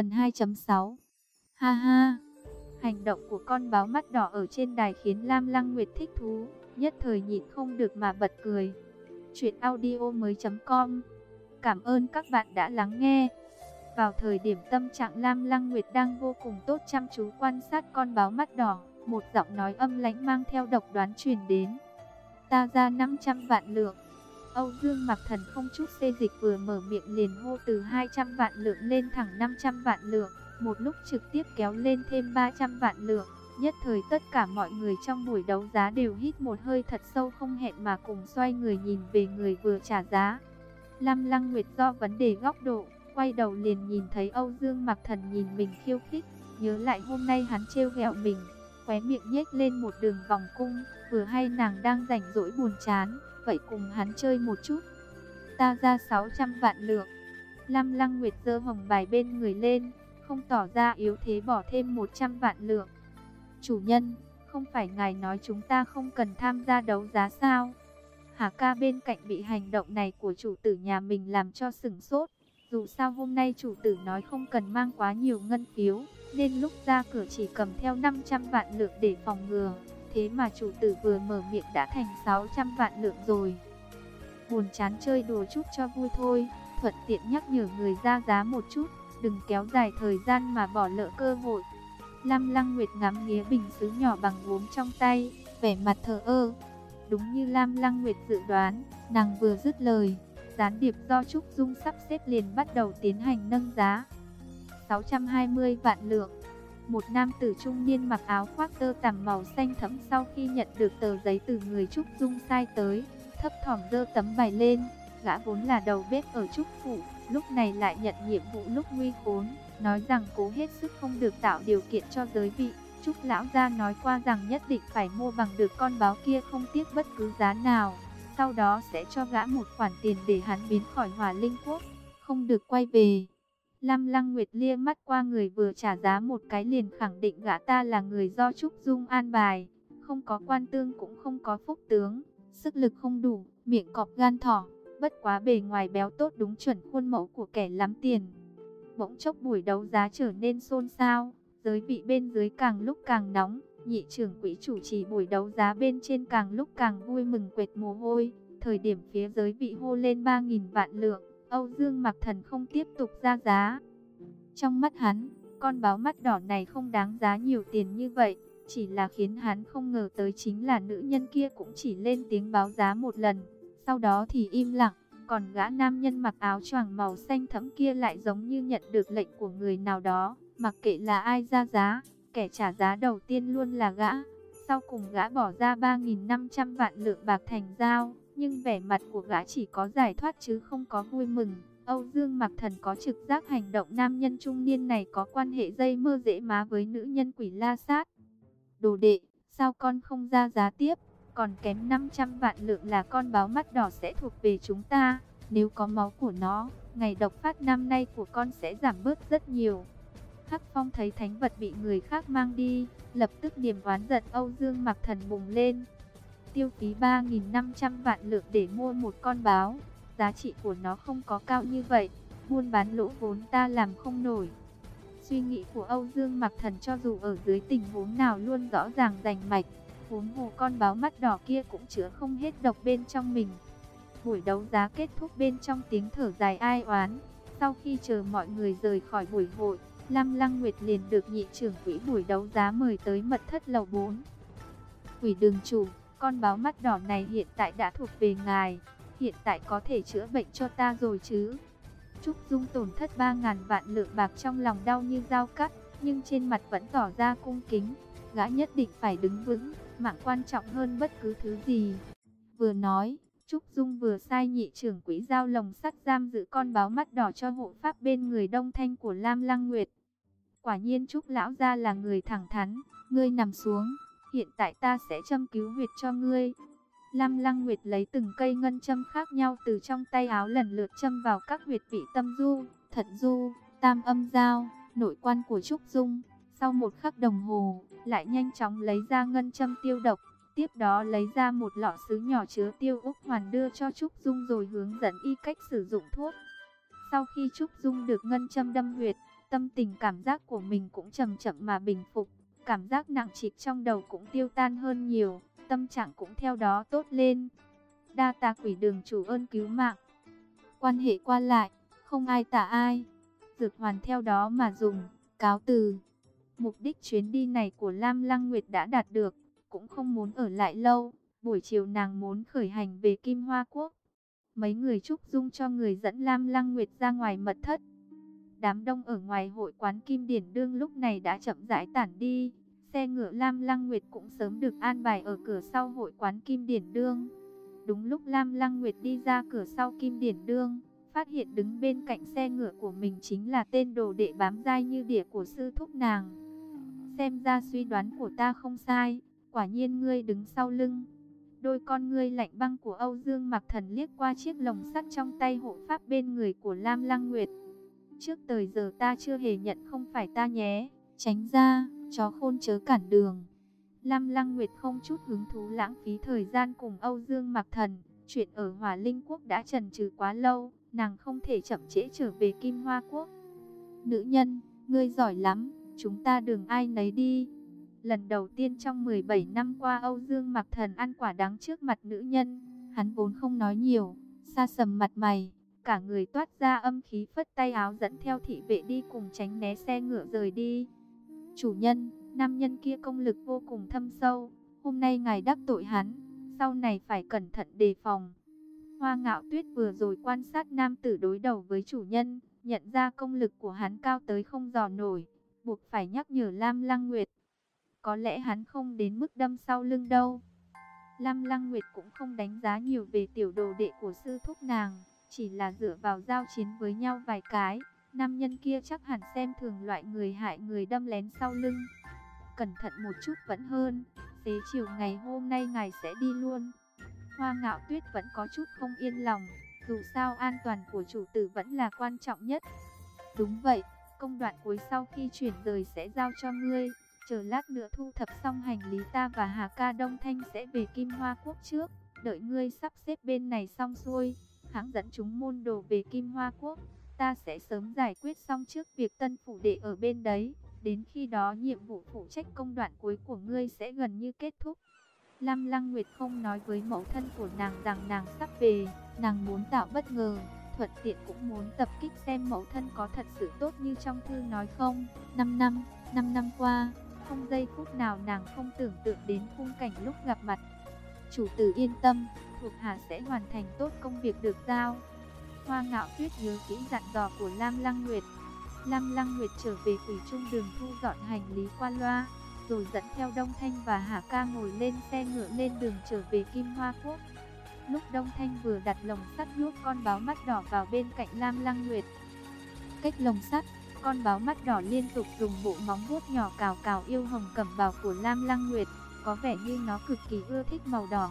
Phần 2.6 Ha ha, Hành động của con báo mắt đỏ ở trên đài khiến Lam Lăng Nguyệt thích thú, Nhất thời nhịn không được mà bật cười. Chuyện audio mới com. Cảm ơn các bạn đã lắng nghe. Vào thời điểm tâm trạng Lam Lăng Nguyệt đang vô cùng tốt chăm chú quan sát con báo mắt đỏ, Một giọng nói âm lãnh mang theo độc đoán truyền đến. Ta ra 500 vạn lượng. Âu Dương Mặc Thần không chút xê dịch vừa mở miệng liền hô từ 200 vạn lượng lên thẳng 500 vạn lượng, một lúc trực tiếp kéo lên thêm 300 vạn lượng. Nhất thời tất cả mọi người trong buổi đấu giá đều hít một hơi thật sâu không hẹn mà cùng xoay người nhìn về người vừa trả giá. Lam Lăng Nguyệt do vấn đề góc độ, quay đầu liền nhìn thấy Âu Dương Mặc Thần nhìn mình khiêu khích, nhớ lại hôm nay hắn trêu ghẹo mình, khóe miệng nhếch lên một đường vòng cung, vừa hay nàng đang rảnh rỗi buồn chán, vậy cùng hắn chơi một chút. Ta ra 600 vạn lượng. Lam Lăng Nguyệt giơ hồng bài bên người lên, không tỏ ra yếu thế bỏ thêm 100 vạn lượng. Chủ nhân, không phải ngài nói chúng ta không cần tham gia đấu giá sao? Hà ca bên cạnh bị hành động này của chủ tử nhà mình làm cho sửng sốt. Dù sao hôm nay chủ tử nói không cần mang quá nhiều ngân phiếu, nên lúc ra cửa chỉ cầm theo 500 vạn lượng để phòng ngừa. Thế mà chủ tử vừa mở miệng đã thành 600 vạn lượng rồi. Buồn chán chơi đùa chút cho vui thôi, thuận tiện nhắc nhở người ra giá một chút, đừng kéo dài thời gian mà bỏ lỡ cơ hội. Lam Lăng Nguyệt ngắm nghía bình sứ nhỏ bằng gốm trong tay, vẻ mặt thờ ơ. Đúng như Lam Lăng Nguyệt dự đoán, nàng vừa dứt lời, gián điệp do Trúc Dung sắp xếp liền bắt đầu tiến hành nâng giá. 620 vạn lượng một nam tử trung niên mặc áo khoác tơ tằm màu xanh thẫm sau khi nhận được tờ giấy từ người Trúc Dung sai tới, thấp thỏm dơ tấm bài lên, gã vốn là đầu bếp ở Trúc Phủ, lúc này lại nhận nhiệm vụ lúc nguy khốn, nói rằng cố hết sức không được tạo điều kiện cho giới vị. Trúc Lão gia nói qua rằng nhất định phải mua bằng được con báo kia không tiếc bất cứ giá nào, sau đó sẽ cho gã một khoản tiền để hắn biến khỏi hòa linh quốc, không được quay về. Lam Lăng Nguyệt lia mắt qua người vừa trả giá một cái liền khẳng định gã ta là người do Trúc Dung an bài, không có quan tương cũng không có phúc tướng, sức lực không đủ, miệng cọp gan thỏ, bất quá bề ngoài béo tốt đúng chuẩn khuôn mẫu của kẻ lắm tiền. Bỗng chốc buổi đấu giá trở nên xôn xao, giới vị bên dưới càng lúc càng nóng, nhị trưởng quỹ chủ trì buổi đấu giá bên trên càng lúc càng vui mừng quệt mồ hôi, thời điểm phía giới vị hô lên 3.000 vạn lượng. Âu Dương Mặc Thần không tiếp tục ra giá. Trong mắt hắn, con báo mắt đỏ này không đáng giá nhiều tiền như vậy, chỉ là khiến hắn không ngờ tới chính là nữ nhân kia cũng chỉ lên tiếng báo giá một lần, sau đó thì im lặng, còn gã nam nhân mặc áo choàng màu xanh thẫm kia lại giống như nhận được lệnh của người nào đó, mặc kệ là ai ra giá, kẻ trả giá đầu tiên luôn là gã, sau cùng gã bỏ ra 3.500 vạn lượng bạc thành giao nhưng vẻ mặt của gã chỉ có giải thoát chứ không có vui mừng. Âu Dương Mặc Thần có trực giác hành động nam nhân trung niên này có quan hệ dây mơ dễ má với nữ nhân quỷ la sát. Đồ đệ, sao con không ra giá tiếp, còn kém 500 vạn lượng là con báo mắt đỏ sẽ thuộc về chúng ta. Nếu có máu của nó, ngày độc phát năm nay của con sẽ giảm bớt rất nhiều. Hắc Phong thấy thánh vật bị người khác mang đi, lập tức niềm oán giận Âu Dương Mặc Thần bùng lên, tiêu phí 3.500 vạn lượng để mua một con báo. Giá trị của nó không có cao như vậy, buôn bán lỗ vốn ta làm không nổi. Suy nghĩ của Âu Dương Mặc Thần cho dù ở dưới tình huống nào luôn rõ ràng rành mạch, huống hồ con báo mắt đỏ kia cũng chứa không hết độc bên trong mình. Buổi đấu giá kết thúc bên trong tiếng thở dài ai oán. Sau khi chờ mọi người rời khỏi buổi hội, Lam Lăng Nguyệt liền được nhị trưởng quỹ buổi đấu giá mời tới mật thất lầu 4. Quỷ đường chủ, con báo mắt đỏ này hiện tại đã thuộc về ngài, hiện tại có thể chữa bệnh cho ta rồi chứ. Trúc Dung tổn thất 3.000 vạn lượng bạc trong lòng đau như dao cắt, nhưng trên mặt vẫn tỏ ra cung kính. Gã nhất định phải đứng vững, mạng quan trọng hơn bất cứ thứ gì. Vừa nói, Trúc Dung vừa sai nhị trưởng quỹ giao lồng sắt giam giữ con báo mắt đỏ cho hộ pháp bên người đông thanh của Lam Lăng Nguyệt. Quả nhiên Trúc Lão gia là người thẳng thắn, ngươi nằm xuống, hiện tại ta sẽ châm cứu huyệt cho ngươi. Lam Lăng Nguyệt lấy từng cây ngân châm khác nhau từ trong tay áo lần lượt châm vào các huyệt vị tâm du, thận du, tam âm giao, nội quan của Trúc Dung. Sau một khắc đồng hồ, lại nhanh chóng lấy ra ngân châm tiêu độc, tiếp đó lấy ra một lọ sứ nhỏ chứa tiêu úc hoàn đưa cho Trúc Dung rồi hướng dẫn y cách sử dụng thuốc. Sau khi Trúc Dung được ngân châm đâm huyệt, tâm tình cảm giác của mình cũng chậm chậm mà bình phục, cảm giác nặng trịch trong đầu cũng tiêu tan hơn nhiều, tâm trạng cũng theo đó tốt lên. Đa tạ quỷ đường chủ ơn cứu mạng. Quan hệ qua lại, không ai tả ai. Dược hoàn theo đó mà dùng, cáo từ. Mục đích chuyến đi này của Lam Lăng Nguyệt đã đạt được, cũng không muốn ở lại lâu. Buổi chiều nàng muốn khởi hành về Kim Hoa Quốc. Mấy người chúc dung cho người dẫn Lam Lăng Nguyệt ra ngoài mật thất. Đám đông ở ngoài hội quán Kim Điển Đương lúc này đã chậm rãi tản đi. Xe ngựa Lam Lăng Nguyệt cũng sớm được an bài ở cửa sau hội quán Kim Điển Đương. Đúng lúc Lam Lăng Nguyệt đi ra cửa sau Kim Điển Đương, phát hiện đứng bên cạnh xe ngựa của mình chính là tên đồ đệ bám dai như đỉa của sư thúc nàng. Xem ra suy đoán của ta không sai, quả nhiên ngươi đứng sau lưng. Đôi con ngươi lạnh băng của Âu Dương Mặc Thần liếc qua chiếc lồng sắt trong tay hộ pháp bên người của Lam Lăng Nguyệt. Trước tới giờ ta chưa hề nhận không phải ta nhé, tránh ra, chó khôn chớ cản đường. Lam Lăng Nguyệt không chút hứng thú lãng phí thời gian cùng Âu Dương Mặc Thần, chuyện ở Hỏa Linh Quốc đã trần trừ quá lâu, nàng không thể chậm trễ trở về Kim Hoa Quốc. Nữ nhân, ngươi giỏi lắm, chúng ta đường ai nấy đi. Lần đầu tiên trong 17 năm qua Âu Dương Mặc Thần ăn quả đắng trước mặt nữ nhân, hắn vốn không nói nhiều, xa sầm mặt mày, cả người toát ra âm khí phất tay áo dẫn theo thị vệ đi cùng tránh né xe ngựa rời đi. Chủ nhân, nam nhân kia công lực vô cùng thâm sâu, hôm nay ngài đắc tội hắn, sau này phải cẩn thận đề phòng. Hoa ngạo tuyết vừa rồi quan sát nam tử đối đầu với chủ nhân, nhận ra công lực của hắn cao tới không dò nổi, buộc phải nhắc nhở Lam Lăng Nguyệt. Có lẽ hắn không đến mức đâm sau lưng đâu. Lam Lăng Nguyệt cũng không đánh giá nhiều về tiểu đồ đệ của sư thúc nàng, chỉ là dựa vào giao chiến với nhau vài cái. Nam nhân kia chắc hẳn xem thường loại người hại người đâm lén sau lưng. Cẩn thận một chút vẫn hơn, xế chiều ngày hôm nay ngài sẽ đi luôn. Hoa ngạo tuyết vẫn có chút không yên lòng, dù sao an toàn của chủ tử vẫn là quan trọng nhất. Đúng vậy, công đoạn cuối sau khi chuyển rời sẽ giao cho ngươi. Chờ lát nữa thu thập xong hành lý ta và Hà Ca Đông Thanh sẽ về Kim Hoa Quốc trước. Đợi ngươi sắp xếp bên này xong xuôi, hãng dẫn chúng môn đồ về Kim Hoa Quốc. Ta sẽ sớm giải quyết xong trước việc tân phủ đệ ở bên đấy. Đến khi đó nhiệm vụ phụ trách công đoạn cuối của ngươi sẽ gần như kết thúc. Lam Lăng Nguyệt không nói với mẫu thân của nàng rằng nàng sắp về, nàng muốn tạo bất ngờ, thuận tiện cũng muốn tập kích xem mẫu thân có thật sự tốt như trong thư nói không. 5 năm, 5 năm qua, không giây phút nào nàng không tưởng tượng đến khung cảnh lúc gặp mặt. Chủ tử yên tâm, thuộc hạ sẽ hoàn thành tốt công việc được giao. Hoa ngạo tuyết nhớ kỹ dặn dò của Lam Lăng Nguyệt. Lam Lăng Nguyệt trở về quỷ trung đường thu dọn hành lý qua loa, rồi dẫn theo Đông Thanh và Hà Ca ngồi lên xe ngựa lên đường trở về Kim Hoa Quốc. Lúc Đông Thanh vừa đặt lồng sắt nhốt con báo mắt đỏ vào bên cạnh Lam Lăng Nguyệt. Cách lồng sắt, con báo mắt đỏ liên tục dùng bộ móng vuốt nhỏ cào cào yêu hồng cẩm bào của Lam Lăng Nguyệt, có vẻ như nó cực kỳ ưa thích màu đỏ.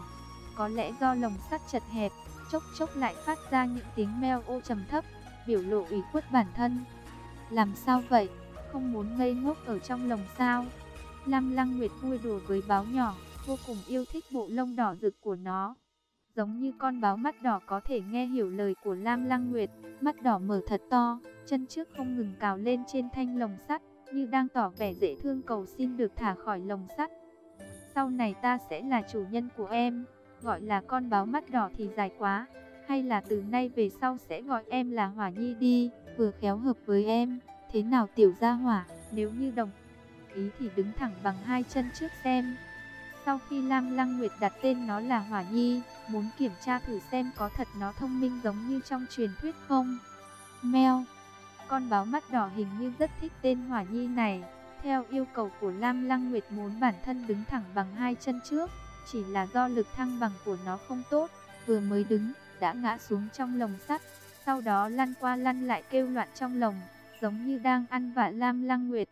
Có lẽ do lồng sắt chật hẹp, chốc chốc lại phát ra những tiếng meo ô trầm thấp, biểu lộ ủy khuất bản thân. Làm sao vậy? Không muốn ngây ngốc ở trong lồng sao? Lam Lăng Nguyệt vui đùa với báo nhỏ, vô cùng yêu thích bộ lông đỏ rực của nó. Giống như con báo mắt đỏ có thể nghe hiểu lời của Lam Lăng Nguyệt, mắt đỏ mở thật to, chân trước không ngừng cào lên trên thanh lồng sắt, như đang tỏ vẻ dễ thương cầu xin được thả khỏi lồng sắt. Sau này ta sẽ là chủ nhân của em, gọi là con báo mắt đỏ thì dài quá, hay là từ nay về sau sẽ gọi em là Hỏa Nhi đi, vừa khéo hợp với em, thế nào tiểu gia hỏa, nếu như đồng ý thì đứng thẳng bằng hai chân trước xem. Sau khi Lam Lăng Nguyệt đặt tên nó là Hỏa Nhi, muốn kiểm tra thử xem có thật nó thông minh giống như trong truyền thuyết không. meo, con báo mắt đỏ hình như rất thích tên Hỏa Nhi này. Theo yêu cầu của Lam Lăng Nguyệt muốn bản thân đứng thẳng bằng hai chân trước, chỉ là do lực thăng bằng của nó không tốt, vừa mới đứng, đã ngã xuống trong lồng sắt, sau đó lăn qua lăn lại kêu loạn trong lồng, giống như đang ăn vạ Lam Lăng Nguyệt.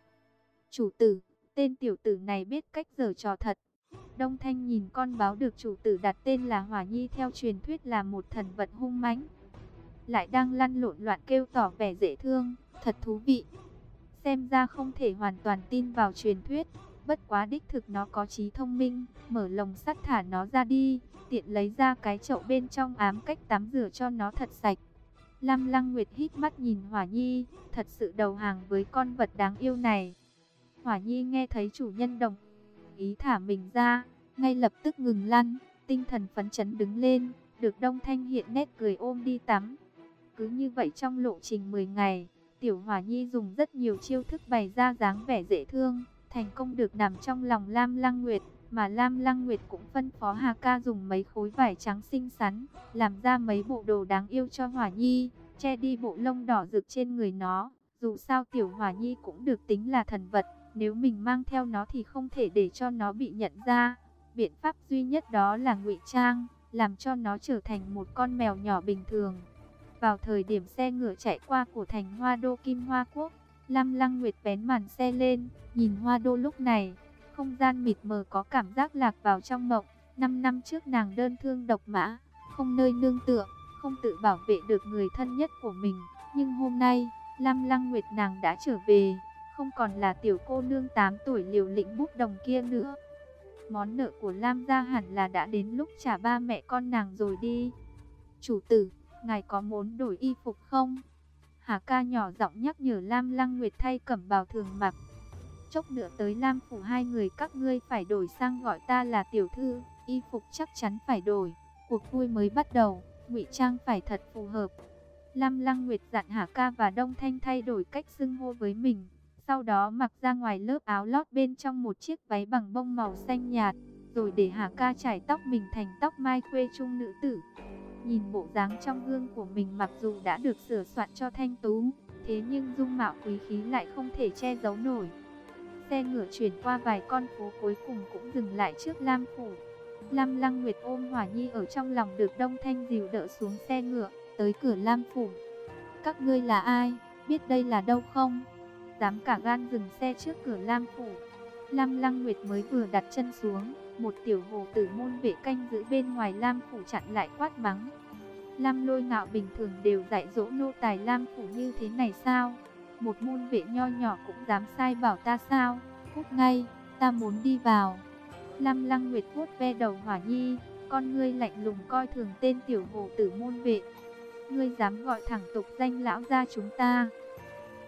Chủ tử, tên tiểu tử này biết cách giở trò thật. Đông Thanh nhìn con báo được chủ tử đặt tên là Hỏa Nhi theo truyền thuyết là một thần vật hung mãnh. Lại đang lăn lộn loạn kêu tỏ vẻ dễ thương, thật thú vị. Xem ra không thể hoàn toàn tin vào truyền thuyết, bất quá đích thực nó có trí thông minh, mở lồng sắt thả nó ra đi, tiện lấy ra cái chậu bên trong ám cách tắm rửa cho nó thật sạch. Lam Lăng Nguyệt hít mắt nhìn Hỏa Nhi, thật sự đầu hàng với con vật đáng yêu này. Hỏa Nhi nghe thấy chủ nhân đồng ý thả mình ra, ngay lập tức ngừng lăn, tinh thần phấn chấn đứng lên, được Đông Thanh hiện nét cười ôm đi tắm. Cứ như vậy trong lộ trình 10 ngày, Tiểu Hỏa Nhi dùng rất nhiều chiêu thức bày ra dáng vẻ dễ thương, thành công được nằm trong lòng Lam Lăng Nguyệt, mà Lam Lăng Nguyệt cũng phân phó Hà Ca dùng mấy khối vải trắng xinh xắn, làm ra mấy bộ đồ đáng yêu cho Hỏa Nhi, che đi bộ lông đỏ rực trên người nó. Dù sao Tiểu Hỏa Nhi cũng được tính là thần vật, nếu mình mang theo nó thì không thể để cho nó bị nhận ra. Biện pháp duy nhất đó là ngụy trang, làm cho nó trở thành một con mèo nhỏ bình thường. Vào thời điểm xe ngựa chạy qua của thành Hoa Đô Kim Hoa Quốc, Lam Lăng Nguyệt bén màn xe lên, nhìn Hoa Đô lúc này, không gian mịt mờ có cảm giác lạc vào trong mộng. Năm năm trước nàng đơn thương độc mã, không nơi nương tựa, không tự bảo vệ được người thân nhất của mình. Nhưng hôm nay, Lam Lăng Nguyệt nàng đã trở về, không còn là tiểu cô nương 8 tuổi liều lĩnh bút đồng kia nữa. Món nợ của Lam gia hẳn là đã đến lúc trả ba mẹ con nàng rồi đi. Chủ tử, ngài có muốn đổi y phục không? Hà ca nhỏ giọng nhắc nhở Lam Lăng Nguyệt thay cẩm bào thường mặc. Chốc nữa tới Lam phủ hai người các ngươi phải đổi sang gọi ta là tiểu thư, y phục chắc chắn phải đổi. Cuộc vui mới bắt đầu, ngụy trang phải thật phù hợp. Lam Lăng Nguyệt dặn Hà ca và Đông Thanh thay đổi cách xưng hô với mình. Sau đó mặc ra ngoài lớp áo lót bên trong một chiếc váy bằng bông màu xanh nhạt, rồi để Hà ca trải tóc mình thành tóc mai khuê trung nữ tử. Nhìn bộ dáng trong gương của mình mặc dù đã được sửa soạn cho thanh tú, thế nhưng dung mạo quý khí lại không thể che giấu nổi. Xe ngựa chuyển qua vài con phố cuối cùng cũng dừng lại trước Lam Phủ. Lam Lăng Nguyệt ôm Hỏa Nhi ở trong lòng được Đông Thanh dìu đỡ xuống xe ngựa, tới cửa Lam Phủ. Các ngươi là ai, biết đây là đâu không? Dám cả gan dừng xe trước cửa Lam Phủ. Lam Lăng Nguyệt mới vừa đặt chân xuống, một tiểu hồ tử môn vệ canh giữ bên ngoài Lam Phủ chặn lại quát mắng. Lam lôi ngạo bình thường đều dạy dỗ nô tài Lam Phủ như thế này sao? Một môn vệ nho nhỏ cũng dám sai bảo ta sao? Cút ngay, ta muốn đi vào. Lam Lăng Nguyệt vuốt ve đầu Hỏa Nhi, con ngươi lạnh lùng coi thường tên tiểu hồ tử môn vệ. Ngươi dám gọi thẳng tục danh lão gia chúng ta.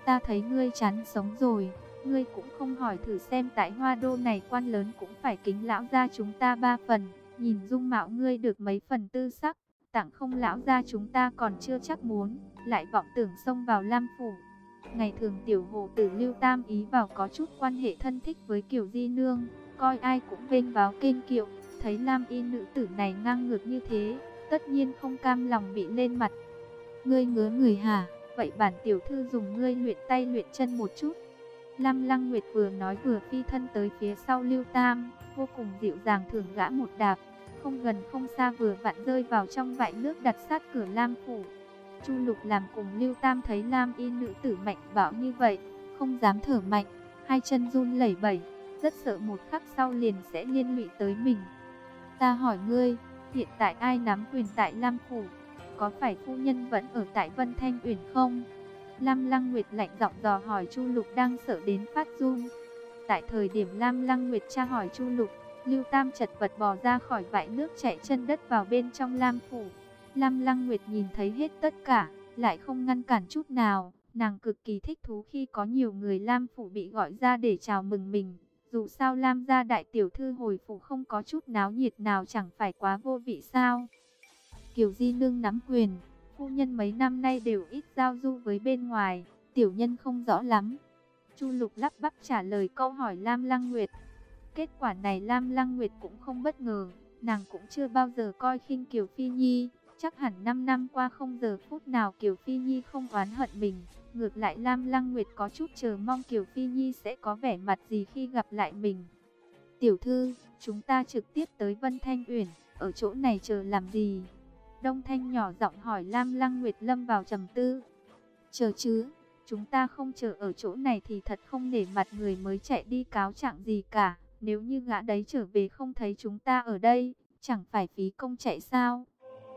Ta thấy ngươi chán sống rồi, ngươi cũng không hỏi thử xem tại hoa đô này quan lớn cũng phải kính lão gia chúng ta ba phần. Nhìn dung mạo ngươi được mấy phần tư sắc, tặng không lão gia chúng ta còn chưa chắc muốn, lại vọng tưởng xông vào Lam Phủ. Ngày thường tiểu hồ tử Lưu Tam ý vào có chút quan hệ thân thích với Kiều Di Nương, coi ai cũng vênh báo kênh kiệu, thấy Lam y nữ tử này ngang ngược như thế, tất nhiên không cam lòng bị lên mặt. Ngươi ngứa người hả, vậy bản tiểu thư dùng ngươi luyện tay luyện chân một chút. Lam Lăng Nguyệt vừa nói vừa phi thân tới phía sau Lưu Tam, vô cùng dịu dàng thưởng gã một đạp, không gần không xa vừa vặn rơi vào trong vại nước đặt sát cửa Lam phủ. Chu Lục làm cùng Lưu Tam thấy Lam y nữ tử mạnh bạo như vậy, không dám thở mạnh, hai chân run lẩy bẩy, rất sợ một khắc sau liền sẽ liên lụy tới mình. Ta hỏi ngươi, hiện tại ai nắm quyền tại Lam phủ? Có phải phu nhân vẫn ở tại Vân Thanh Uyển không? Lam Lăng Nguyệt lạnh giọng dò hỏi Chu Lục đang sợ đến phát run. Tại thời điểm Lam Lăng Nguyệt tra hỏi Chu Lục, Lưu Tam chật vật bò ra khỏi vại nước chạy chân đất vào bên trong Lam phủ. Lam Lăng Nguyệt nhìn thấy hết tất cả, lại không ngăn cản chút nào. Nàng cực kỳ thích thú khi có nhiều người Lam phủ bị gọi ra để chào mừng mình. Dù sao Lam gia đại tiểu thư hồi phủ không có chút náo nhiệt nào chẳng phải quá vô vị sao. Kiều Di Nương nắm quyền, phu nhân mấy năm nay đều ít giao du với bên ngoài, tiểu nhân không rõ lắm. Chu Lục lắp bắp trả lời câu hỏi Lam Lăng Nguyệt. Kết quả này Lam Lăng Nguyệt cũng không bất ngờ, nàng cũng chưa bao giờ coi khinh Kiều Phi Nhi. Chắc hẳn 5 năm qua không giờ phút nào Kiều Phi Nhi không oán hận mình. Ngược lại Lam Lăng Nguyệt có chút chờ mong Kiều Phi Nhi sẽ có vẻ mặt gì khi gặp lại mình. Tiểu thư, chúng ta trực tiếp tới Vân Thanh Uyển, ở chỗ này chờ làm gì? Đông Thanh nhỏ giọng hỏi Lam Lăng Nguyệt lâm vào trầm tư. Chờ chứ, chúng ta không chờ ở chỗ này thì thật không để mặt người mới chạy đi cáo trạng gì cả. Nếu như gã đấy trở về không thấy chúng ta ở đây, chẳng phải phí công chạy sao?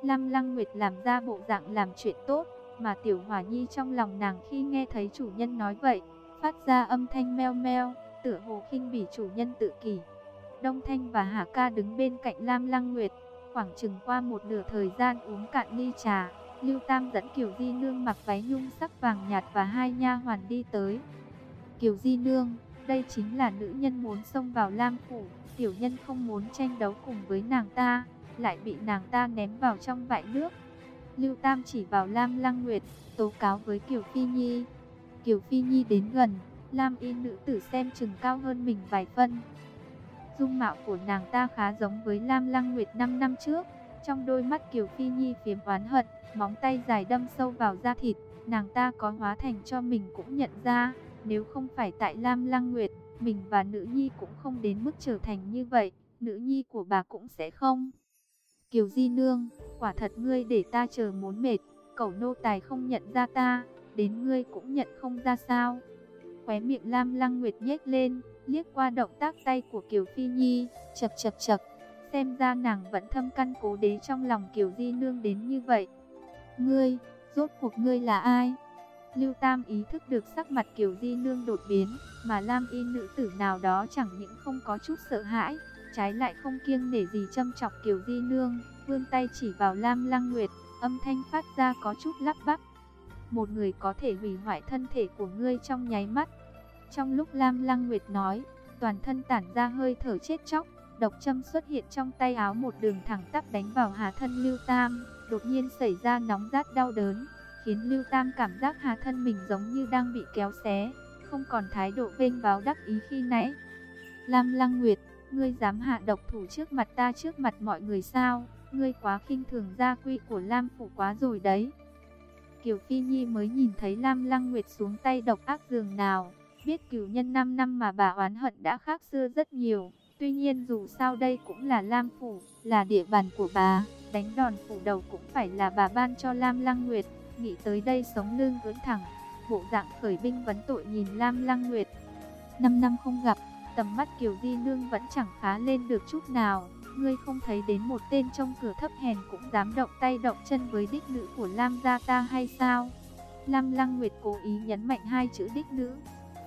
Lam Lăng Nguyệt làm ra bộ dạng làm chuyện tốt, mà Tiểu Hòa Nhi trong lòng nàng khi nghe thấy chủ nhân nói vậy, phát ra âm thanh meo meo, tựa hồ khinh bỉ chủ nhân tự kỷ. Đông Thanh và Hà Ca đứng bên cạnh Lam Lăng Nguyệt, khoảng chừng qua một nửa thời gian uống cạn ly trà, Lưu Tam dẫn Kiều Di Nương mặc váy nhung sắc vàng nhạt và hai nha hoàn đi tới. Kiều Di Nương, đây chính là nữ nhân muốn xông vào Lam Phủ, tiểu nhân không muốn tranh đấu cùng với nàng ta, lại bị nàng ta ném vào trong vại nước. Lưu Tam chỉ vào Lam Lăng Nguyệt, tố cáo với Kiều Phi Nhi. Kiều Phi Nhi đến gần, Lam y nữ tử xem chừng cao hơn mình vài phân. Dung mạo của nàng ta khá giống với Lam Lăng Nguyệt 5 năm trước. Trong đôi mắt Kiều Phi Nhi phiếm oán hận, móng tay dài đâm sâu vào da thịt. Nàng ta có hóa thành cho mình cũng nhận ra, nếu không phải tại Lam Lăng Nguyệt, mình và nữ nhi cũng không đến mức trở thành như vậy, nữ nhi của bà cũng sẽ không. Kiều Di Nương, quả thật ngươi để ta chờ muốn mệt, cẩu nô tài không nhận ra ta, đến ngươi cũng nhận không ra sao. Khóe miệng Lam Lăng Nguyệt nhếch lên, liếc qua động tác tay của Kiều Phi Nhi, chập chập chập, xem ra nàng vẫn thâm căn cố đế trong lòng Kiều Di Nương đến như vậy. Ngươi, rốt cuộc ngươi là ai? Lưu Tam ý thức được sắc mặt Kiều Di Nương đột biến, mà Lam y nữ tử nào đó chẳng những không có chút sợ hãi, trái lại không kiêng nể gì châm chọc Kiều Di Nương, vươn tay chỉ vào Lam Lăng Nguyệt, âm thanh phát ra có chút lắp bắp. Một người có thể hủy hoại thân thể của ngươi trong nháy mắt. Trong lúc Lam Lăng Nguyệt nói, toàn thân tản ra hơi thở chết chóc, độc châm xuất hiện trong tay áo một đường thẳng tắp đánh vào hà thân Lưu Tam, đột nhiên xảy ra nóng rát đau đớn, khiến Lưu Tam cảm giác hà thân mình giống như đang bị kéo xé, không còn thái độ vênh báo đắc ý khi nãy. Lam Lăng Nguyệt, ngươi dám hạ độc thủ trước mặt ta trước mặt mọi người sao? Ngươi quá khinh thường gia quy của Lam phủ quá rồi đấy. Kiều Phi Nhi mới nhìn thấy Lam Lăng Nguyệt xuống tay độc ác giường nào, biết cửu nhân 5 năm mà bà oán hận đã khác xưa rất nhiều. Tuy nhiên dù sao đây cũng là Lam phủ, là địa bàn của bà, đánh đòn phủ đầu cũng phải là bà ban cho Lam Lăng Nguyệt. Nghĩ tới đây sống lưng ưỡn thẳng, bộ dạng khởi binh vấn tội nhìn Lam Lăng Nguyệt. Năm năm không gặp, tầm mắt Kiều Di Nương vẫn chẳng khá lên được chút nào. Ngươi không thấy đến một tên trong cửa thấp hèn cũng dám động tay động chân với đích nữ của Lam gia ta hay sao? Lam Lăng Nguyệt cố ý nhấn mạnh hai chữ đích nữ,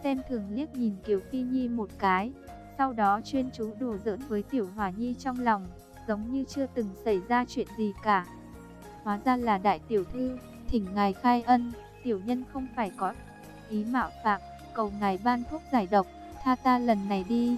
xem thường liếc nhìn Kiều Phi Nhi một cái, sau đó chuyên chú đùa giỡn với Tiểu Hỏa Nhi trong lòng, giống như chưa từng xảy ra chuyện gì cả. Hóa ra là đại tiểu thư, thỉnh ngài khai ân, tiểu nhân không phải có ý mạo phạm, cầu ngài ban thuốc giải độc, tha ta lần này đi.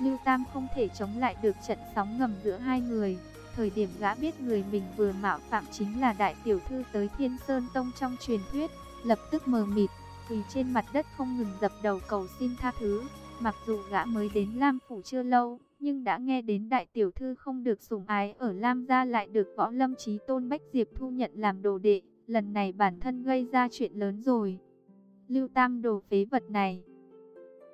Lưu Tam không thể chống lại được trận sóng ngầm giữa hai người. Thời điểm gã biết người mình vừa mạo phạm chính là đại tiểu thư tới Thiên Sơn Tông trong truyền thuyết, lập tức mờ mịt, quỳ trên mặt đất không ngừng dập đầu cầu xin tha thứ. Mặc dù gã mới đến Lam Phủ chưa lâu, nhưng đã nghe đến đại tiểu thư không được sủng ái ở Lam gia lại được võ lâm trí tôn Bách Diệp thu nhận làm đồ đệ. Lần này bản thân gây ra chuyện lớn rồi. Lưu Tam đồ phế vật này.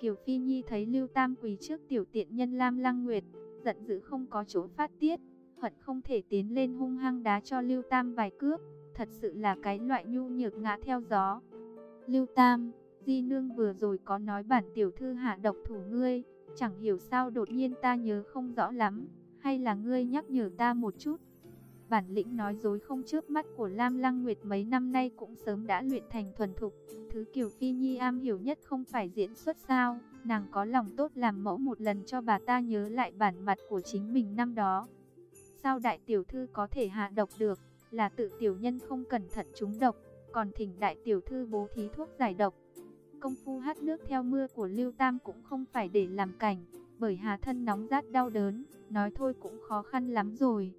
Kiều Phi Nhi thấy Lưu Tam quỳ trước tiểu tiện nhân Lam Lăng Nguyệt, giận dữ không có chỗ phát tiết, hận không thể tiến lên hung hăng đá cho Lưu Tam vài cước, thật sự là cái loại nhu nhược ngã theo gió. Lưu Tam, Di Nương vừa rồi có nói bản tiểu thư hạ độc thủ ngươi, chẳng hiểu sao đột nhiên ta nhớ không rõ lắm, hay là ngươi nhắc nhở ta một chút. Bản lĩnh nói dối không trước mắt của Lam Lăng Nguyệt mấy năm nay cũng sớm đã luyện thành thuần thục. Thứ Kiều Phi Nhi am hiểu nhất không phải diễn xuất sao, nàng có lòng tốt làm mẫu một lần cho bà ta nhớ lại bản mặt của chính mình năm đó. Sao đại tiểu thư có thể hạ độc được, là tự tiểu nhân không cẩn thận trúng độc, còn thỉnh đại tiểu thư bố thí thuốc giải độc. Công phu hát nước theo mưa của Lưu Tam cũng không phải để làm cảnh, bởi hà thân nóng rát đau đớn, nói thôi cũng khó khăn lắm rồi.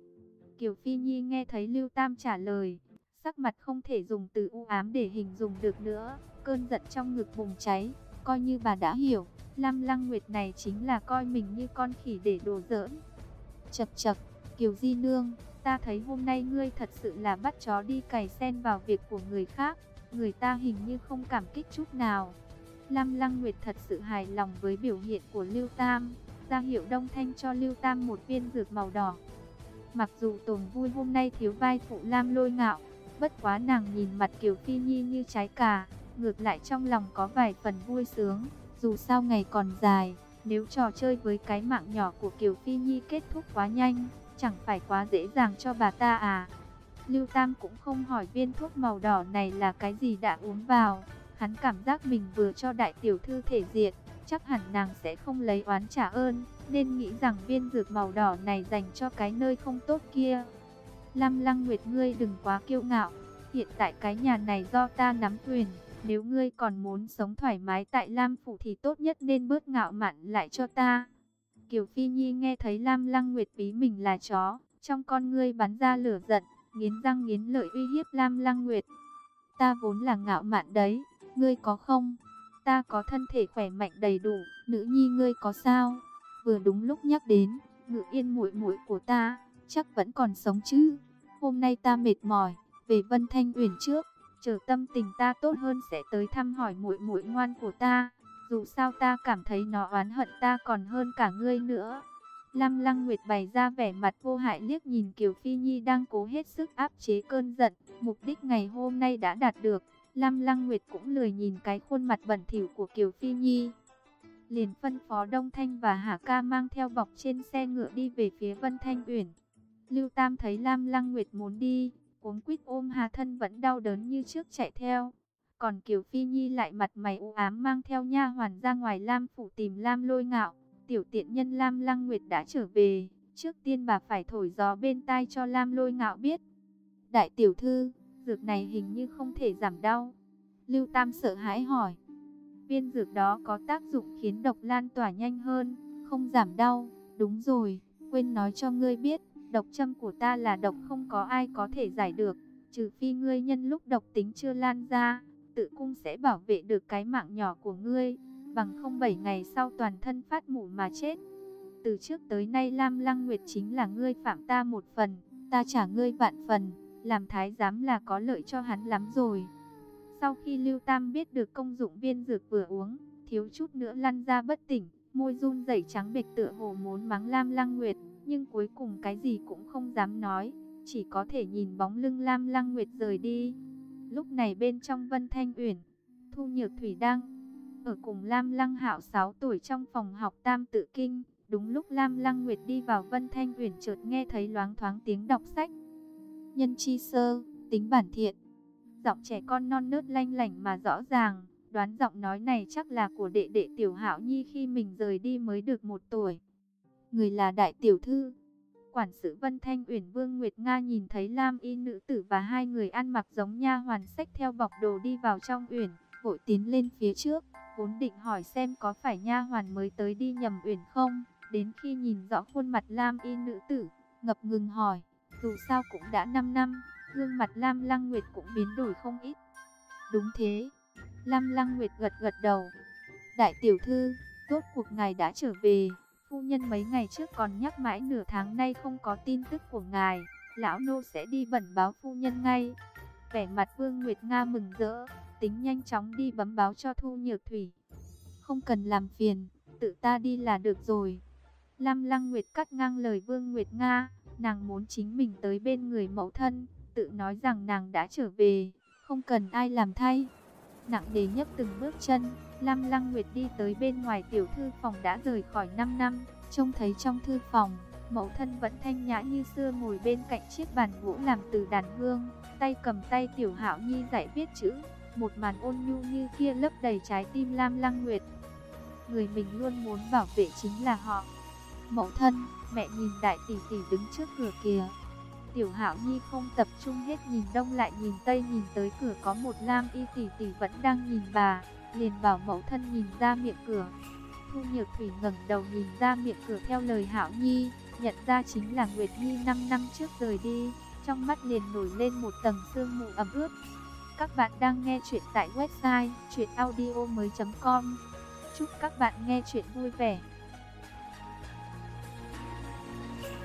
Kiều Phi Nhi nghe thấy Lưu Tam trả lời, sắc mặt không thể dùng từ u ám để hình dung được nữa, cơn giận trong ngực bùng cháy, coi như bà đã hiểu, Lam Lăng Nguyệt này chính là coi mình như con khỉ để đồ giỡn. Chập chập, Kiều Di Nương, ta thấy hôm nay ngươi thật sự là bắt chó đi cày sen vào việc của người khác, người ta hình như không cảm kích chút nào. Lam Lăng Nguyệt thật sự hài lòng với biểu hiện của Lưu Tam, ra hiệu Đông Thanh cho Lưu Tam một viên dược màu đỏ. Mặc dù tồn vui hôm nay thiếu vai phụ Lam lôi ngạo, bất quá nàng nhìn mặt Kiều Phi Nhi như trái cà, ngược lại trong lòng có vài phần vui sướng. Dù sao ngày còn dài, nếu trò chơi với cái mạng nhỏ của Kiều Phi Nhi kết thúc quá nhanh, chẳng phải quá dễ dàng cho bà ta à. Lưu Tam cũng không hỏi viên thuốc màu đỏ này là cái gì đã uống vào. Hắn cảm giác mình vừa cho đại tiểu thư thể diện, chắc hẳn nàng sẽ không lấy oán trả ơn, nên nghĩ rằng viên dược màu đỏ này dành cho cái nơi không tốt kia. Lam Lăng Nguyệt ngươi đừng quá kiêu ngạo, Hiện tại cái nhà này do ta nắm quyền, nếu ngươi còn muốn sống thoải mái tại Lam Phủ thì tốt nhất nên bớt ngạo mạn lại cho ta. Kiều Phi Nhi nghe thấy Lam Lăng Nguyệt ví mình là chó, trong con ngươi bắn ra lửa giận, nghiến răng nghiến lợi uy hiếp Lam Lăng Nguyệt. Ta vốn là ngạo mạn đấy, ngươi có không? Ta có thân thể khỏe mạnh đầy đủ, nữ nhi ngươi có sao? Vừa đúng lúc nhắc đến, ngự yên muội muội của ta, chắc vẫn còn sống chứ? Hôm nay ta mệt mỏi, về Vân Thanh Uyển trước, chờ tâm tình ta tốt hơn sẽ tới thăm hỏi muội muội ngoan của ta. Dù sao ta cảm thấy nó oán hận ta còn hơn cả ngươi nữa. Lam Lăng Nguyệt bày ra vẻ mặt vô hại liếc nhìn Kiều Phi Nhi đang cố hết sức áp chế cơn giận, mục đích ngày hôm nay đã đạt được. Lam Lăng Nguyệt cũng lười nhìn cái khuôn mặt bẩn thỉu của Kiều Phi Nhi. Liền phân phó Đông Thanh và Hà Ca mang theo bọc trên xe ngựa đi về phía Vân Thanh Uyển. Lưu Tam thấy Lam Lăng Nguyệt muốn đi, cuống quýt ôm Hà thân vẫn đau đớn như trước chạy theo. Còn Kiều Phi Nhi lại mặt mày u ám mang theo nha hoàn ra ngoài Lam phủ tìm Lam Lôi Ngạo. Tiểu tiện nhân Lam Lăng Nguyệt đã trở về, trước tiên bà phải thổi gió bên tai cho Lam Lôi Ngạo biết. Đại tiểu thư, dược này hình như không thể giảm đau. Lưu Tam sợ hãi hỏi. Viên dược đó có tác dụng khiến độc lan tỏa nhanh hơn, không giảm đau. Đúng rồi, quên nói cho ngươi biết, độc châm của ta là độc không có ai có thể giải được, trừ phi ngươi nhân lúc độc tính chưa lan ra, tự cung sẽ bảo vệ được cái mạng nhỏ của ngươi, bằng không bảy ngày sau toàn thân phát mủ mà chết. Từ trước tới nay Lam Lăng Nguyệt chính là ngươi phạm ta một phần, ta trả ngươi vạn phần, làm thái giám là có lợi cho hắn lắm rồi. Sau khi Lưu Tam biết được công dụng viên dược vừa uống, thiếu chút nữa lăn ra bất tỉnh, môi run rẩy trắng bệch tựa hồ muốn mắng Lam Lăng Nguyệt, nhưng cuối cùng cái gì cũng không dám nói, chỉ có thể nhìn bóng lưng Lam Lăng Nguyệt rời đi. Lúc này bên trong Vân Thanh Uyển, Thu Nhược Thủy đang ở cùng Lam Lăng Hạo 6 tuổi trong phòng học Tam Tự Kinh. Đúng lúc Lam Lăng Nguyệt đi vào Vân Thanh Uyển chợt nghe thấy loáng thoáng tiếng đọc sách. Nhân chi sơ, tính bản thiện. Giọng trẻ con non nớt lanh lảnh mà rõ ràng, đoán giọng nói này chắc là của đệ đệ Tiểu Hạo Nhi khi mình rời đi mới được một tuổi. Người là đại tiểu thư, Quản sự Vân Thanh Uyển Vương Nguyệt Nga nhìn thấy Lam Y nữ tử và hai người ăn mặc giống nha hoàn sách theo bọc đồ đi vào trong uyển, vội tiến lên phía trước, vốn định hỏi xem có phải nha hoàn mới tới đi nhầm uyển không, đến khi nhìn rõ khuôn mặt Lam Y nữ tử, ngập ngừng hỏi, dù sao cũng đã 5 năm, gương mặt Lam Lăng Nguyệt cũng biến đổi không ít. Đúng thế, Lam Lăng Nguyệt gật gật đầu. Đại tiểu thư, rốt cuộc ngài đã trở về. Phu nhân mấy ngày trước còn nhắc mãi nửa tháng nay không có tin tức của ngài, lão nô sẽ đi bẩm báo phu nhân ngay. Vẻ mặt Vương Nguyệt Nga mừng rỡ, tính nhanh chóng đi bấm báo cho Thu Nhược Thủy. Không cần làm phiền, tự ta đi là được rồi. Lam Lăng Nguyệt cắt ngang lời Vương Nguyệt Nga, nàng muốn chính mình tới bên người mẫu thân, tự nói rằng nàng đã trở về, không cần ai làm thay. Nặng đề nhấc từng bước chân, Lam Lăng Nguyệt đi tới bên ngoài tiểu thư phòng đã rời khỏi 5 năm, trông thấy trong thư phòng, mẫu thân vẫn thanh nhã như xưa ngồi bên cạnh chiếc bàn gỗ làm từ đàn hương, tay cầm tay tiểu hạo nhi dạy viết chữ, một màn ôn nhu như kia lấp đầy trái tim Lam Lăng Nguyệt. Người mình luôn muốn bảo vệ chính là họ. Mẫu thân, mẹ nhìn đại tỷ tỷ đứng trước cửa kìa. Tiểu Hạo Nhi không tập trung hết nhìn đông lại nhìn tây nhìn tới cửa có một lam y tỷ tỷ vẫn đang nhìn bà liền bảo mẫu thân nhìn ra miệng cửa. Thu Nhược Thủy ngẩng đầu nhìn ra miệng cửa theo lời Hạo Nhi, nhận ra chính là Nguyệt Nhi 5 năm trước rời đi, trong mắt liền nổi lên một tầng sương mù ẩm ướt. Các bạn đang nghe chuyện tại website chuyenaudio.com. Chúc các bạn nghe chuyện vui vẻ.